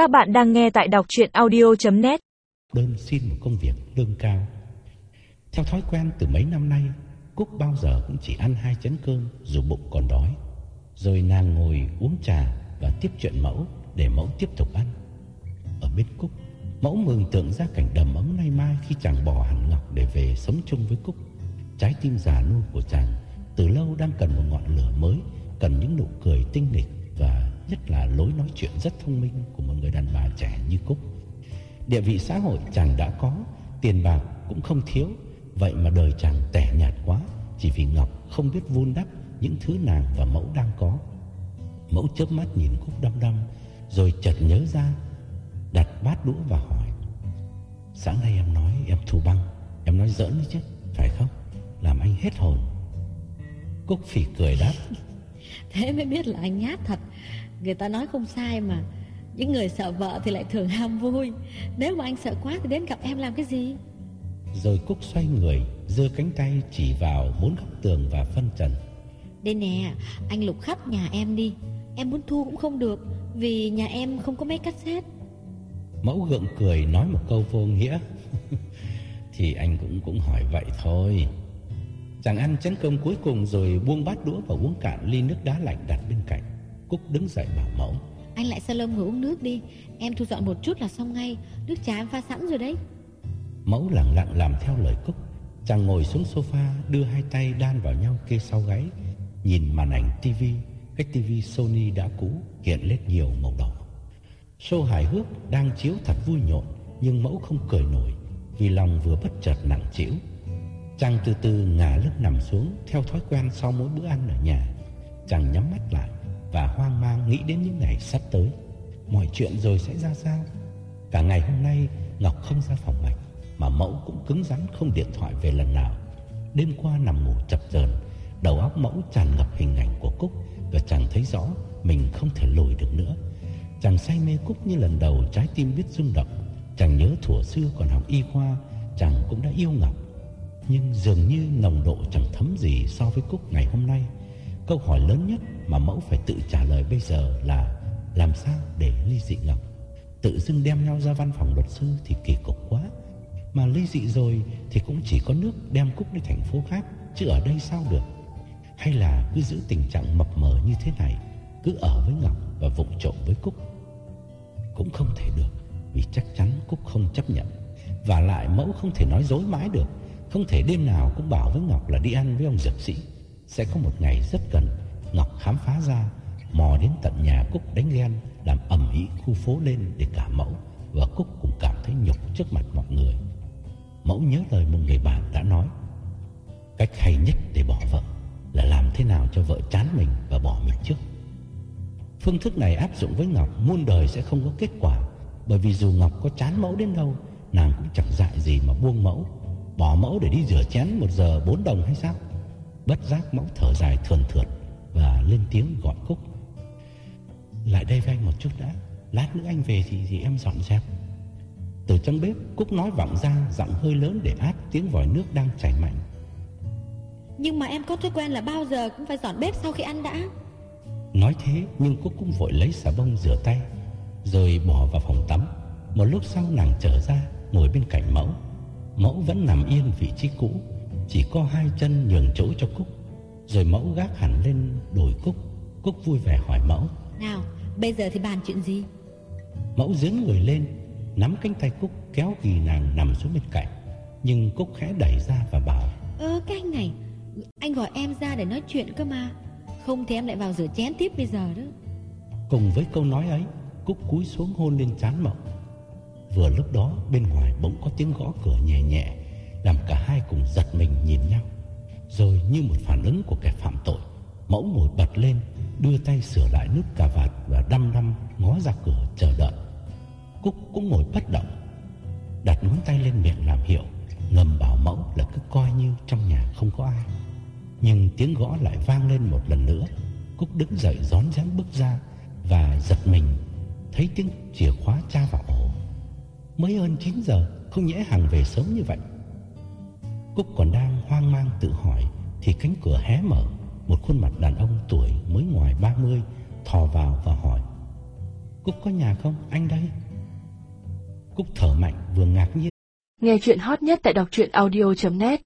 Các bạn đang nghe tại đọc chuyện audio.net Đơn xin một công việc lương cao. Theo thói quen từ mấy năm nay, Cúc bao giờ cũng chỉ ăn hai chén cơm Dù bụng còn đói. Rồi nàng ngồi uống trà Và tiếp chuyện mẫu để mẫu tiếp tục ăn. Ở bên Cúc, Mẫu mường tượng ra cảnh đầm ấm nay mai Khi chàng bỏ hẳn Ngọc để về sống chung với Cúc. Trái tim già nua của chàng Từ lâu đang cần một ngọn lửa mới, Cần những nụ cười tinh nghịch Và nhất là lối nói chuyện rất thông minh Của một người đàn bà trẻ như Cúc. Địa vị xã hội chàng đã có, Tiền bạc cũng không thiếu, Vậy mà đời chàng tẻ nhạt quá Chỉ vì Ngọc không biết vun đắp Những thứ nàng và mẫu đang có. Mẫu chớp mắt nhìn Cúc đăm đăm, Rồi chợt nhớ ra, Đặt bát đũa và hỏi, Sáng nay em nói em thù băng, Em nói giỡn đấy chứ, Phải không? Làm anh hết hồn. Cúc phỉ cười đáp, Thế mới biết là anh nhát thật. Người ta nói không sai mà. Những người sợ vợ thì lại thường ham vui. Nếu mà anh sợ quá thì đến gặp em làm cái gì? Rồi Cúc xoay người giơ cánh tay chỉ vào bốn góc tường và phân trần. Đây nè Anh lục khắp nhà em đi. Em muốn thu cũng không được Vì nhà em không có máy cassette Mẫu gượng cười nói một câu vô nghĩa. Thì anh cũng cũng hỏi vậy thôi. Chàng ăn chén cơm cuối cùng rồi buông bát đũa và uống cạn ly nước đá lạnh đặt bên cạnh Cúc đứng dậy bảo mẫu. Anh lại salon ngồi uống nước đi. Em thu dọn một chút là xong ngay. Nước trà em pha sẵn rồi đấy. Mẫu lặng lặng làm theo lời Cúc. Chàng ngồi xuống sofa đưa hai tay đan vào nhau kê sau gáy. Nhìn màn ảnh tivi Cái tivi Sony đã cũ hiện lên nhiều màu đỏ. Show hài hước đang chiếu thật vui nhộn Nhưng mẫu không cười nổi Vì lòng vừa bất chợt nặng chịu Chàng từ từ ngả lưng nằm xuống Theo thói quen sau mỗi bữa ăn ở nhà. Chàng nhắm mắt lại hoang mang nghĩ đến những ngày sắp tới. Mọi chuyện rồi sẽ ra sao? Cả ngày hôm nay, Ngọc không ra phòng mạch, Mà mẫu cũng cứng rắn không điện thoại về lần nào. Đêm qua nằm ngủ chập chờn, Đầu óc mẫu tràn ngập hình ảnh của Cúc Và chàng thấy rõ Mình không thể lùi được nữa. Chàng say mê Cúc như lần đầu trái tim biết rung động. Chàng nhớ thuở xưa còn học y khoa, Chàng cũng đã yêu Ngọc. Nhưng dường như nồng độ chẳng thấm gì so với Cúc ngày hôm nay. Câu hỏi lớn nhất mà mẫu phải tự trả lời bây giờ là Làm sao để ly dị Ngọc Tự dưng đem nhau ra văn phòng luật sư thì kỳ cục quá. Mà ly dị rồi thì cũng chỉ có nước đem Cúc đi thành phố khác, Chứ ở đây sao được? Hay là cứ giữ tình trạng mập mờ như thế này, Cứ ở với Ngọc và vụng trộm với Cúc? Cũng không thể được, Vì chắc chắn Cúc không chấp nhận. Và lại mẫu không thể nói dối mãi được, Không thể đêm nào cũng bảo với Ngọc là đi ăn với ông dược sĩ. Sẽ có một ngày rất gần, Ngọc khám phá ra, Mò đến tận nhà Cúc đánh ghen, Làm ầm ĩ khu phố lên để cả mẫu Và Cúc cũng cảm thấy nhục trước mặt mọi người. Mẫu nhớ lời một người bạn đã nói, Cách hay nhất để bỏ vợ Là làm thế nào cho vợ chán mình và bỏ mình trước. Phương thức này áp dụng với Ngọc Muôn đời sẽ không có kết quả, Bởi vì dù Ngọc có chán mẫu đến đâu, Nàng cũng chẳng dại gì mà buông mẫu, Bỏ mẫu để đi rửa chén một giờ bốn đồng hay sao? Bất giác mẫu thở dài thườn thượt Và lên tiếng gọi Cúc Lại đây với anh một chút đã Lát nữa anh về thì, thì em dọn dẹp. Từ trong bếp Cúc nói vọng ra Giọng hơi lớn để át tiếng vòi nước đang chảy mạnh. Nhưng mà em có thói quen là bao giờ cũng phải dọn bếp sau khi ăn đã. Nói thế nhưng Cúc cũng vội lấy xà bông rửa tay Rồi bỏ vào phòng tắm. Một lúc sau nàng trở ra Ngồi bên cạnh mẫu. Mẫu vẫn nằm yên vị trí cũ Chỉ có hai chân nhường chỗ cho Cúc Rồi mẫu gác hẳn lên đồi Cúc. Cúc vui vẻ hỏi mẫu. Nào bây giờ thì bàn chuyện gì? Mẫu dướn người lên Nắm cánh tay Cúc kéo ghi nàng nằm xuống bên cạnh. Nhưng Cúc khẽ đẩy ra và bảo Ơ cái anh này Anh gọi em ra để nói chuyện cơ mà. Không thì em lại vào rửa chén tiếp bây giờ đó. Cùng với câu nói ấy Cúc cúi xuống hôn lên trán mẫu. Vừa lúc đó bên ngoài bỗng có tiếng gõ cửa nhẹ nhẹ làm cả hai cùng giật mình nhìn nhau. Rồi như một phản ứng của kẻ phạm tội, Mẫu ngồi bật lên, Đưa tay sửa lại nút cà vạt Và đăm đăm ngó ra cửa chờ đợi. Cúc cũng ngồi bất động, Đặt ngón tay lên miệng làm hiệu, Ngầm bảo mẫu là cứ coi như trong nhà không có ai. Nhưng tiếng gõ lại vang lên một lần nữa. Cúc đứng dậy rón rén bước ra Và giật mình, Thấy tiếng chìa khóa tra vào ổ. Mới hơn 9 giờ, Không nhẽ hàng về sớm như vậy. Cúc còn đang hoang mang tự hỏi Thì cánh cửa hé mở, Một khuôn mặt đàn ông tuổi mới ngoài 30 Thò vào và hỏi, Cúc có nhà không? Anh đây. Cúc thở mạnh, vừa ngạc nhiên. Nghe chuyện hot nhất tại đọc truyện audio.net